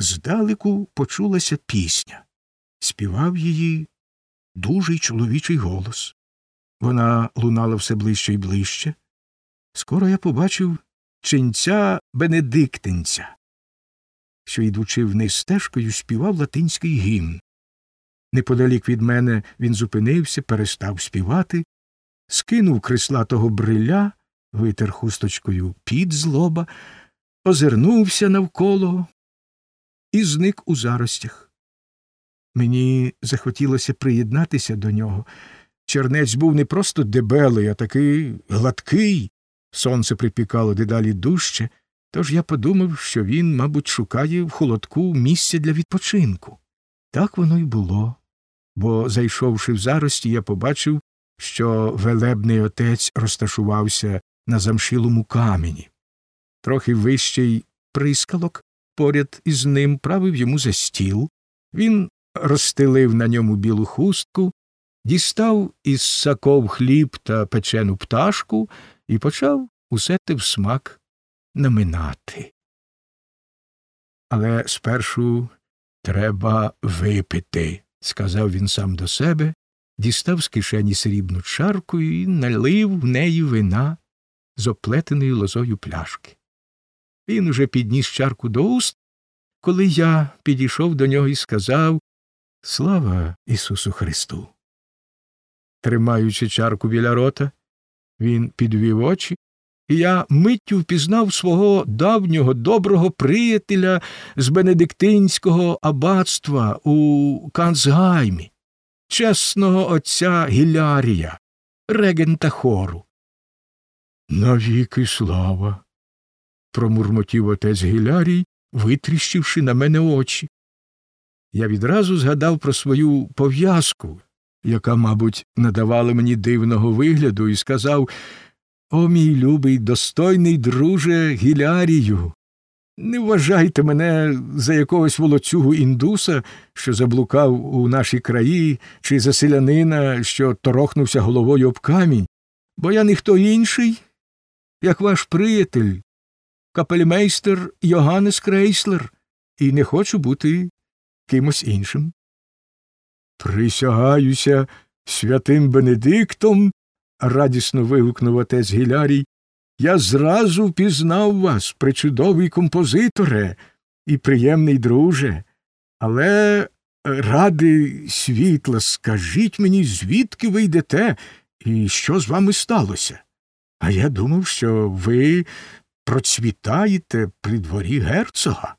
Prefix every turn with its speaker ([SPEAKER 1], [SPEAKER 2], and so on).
[SPEAKER 1] здалеку почулася пісня. Співав її дужий чоловічий голос. Вона лунала все ближче і ближче. Скоро я побачив ченця Бенедиктинця, що, йдучи вниз стежкою, співав латинський гімн. Неподалік від мене він зупинився, перестав співати, скинув крислатого бриля, витер хусточкою під злоба, озирнувся навколо і зник у заростях. Мені захотілося приєднатися до нього. Чернець був не просто дебелий, а такий гладкий. Сонце припікало дедалі дужче, тож я подумав, що він, мабуть, шукає в холодку місця для відпочинку. Так воно й було, бо, зайшовши в зарості, я побачив, що велебний отець розташувався на замшилому камені. Трохи вищий прискалок поряд із ним правив йому за стіл. Він розстелив на ньому білу хустку, дістав із саков хліб та печену пташку і почав усе те в смак наминати. Але спершу треба випити, сказав він сам до себе, дістав з кишені срібну чарку і налив в неї вина з оплетеною лозою пляшки. Він уже підніс чарку до уст, коли я підійшов до нього і сказав Слава Ісусу Христу. Тримаючи чарку біля рота, він підвів очі, і я миттю впізнав свого давнього доброго приятеля з Бенедиктинського аббатства у Канцгаймі, чесного отця Гілярія, регента хору. Навіки слава. промурмотів отець Гілярій, витріщивши на мене очі. Я відразу згадав про свою пов'язку, яка, мабуть, надавала мені дивного вигляду, і сказав О, мій любий, достойний друже Гілярію, не вважайте мене за якогось волоцюгу індуса, що заблукав у наші краї, чи за селянина, що торохнувся головою об камінь, бо я ніхто інший, як ваш приятель, капельмейстер Йоганнес Крейслер, і не хочу бути кимось іншим. Присягаюся святим Бенедиктом, радісно вигукнув отець Гілярій. Я зразу впізнав вас, причудовий композиторе і приємний друже, але ради світла, скажіть мені, звідки ви йдете і що з вами сталося? А я думав, що ви процвітаєте при дворі герцога.